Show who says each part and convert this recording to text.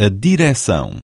Speaker 1: a direção.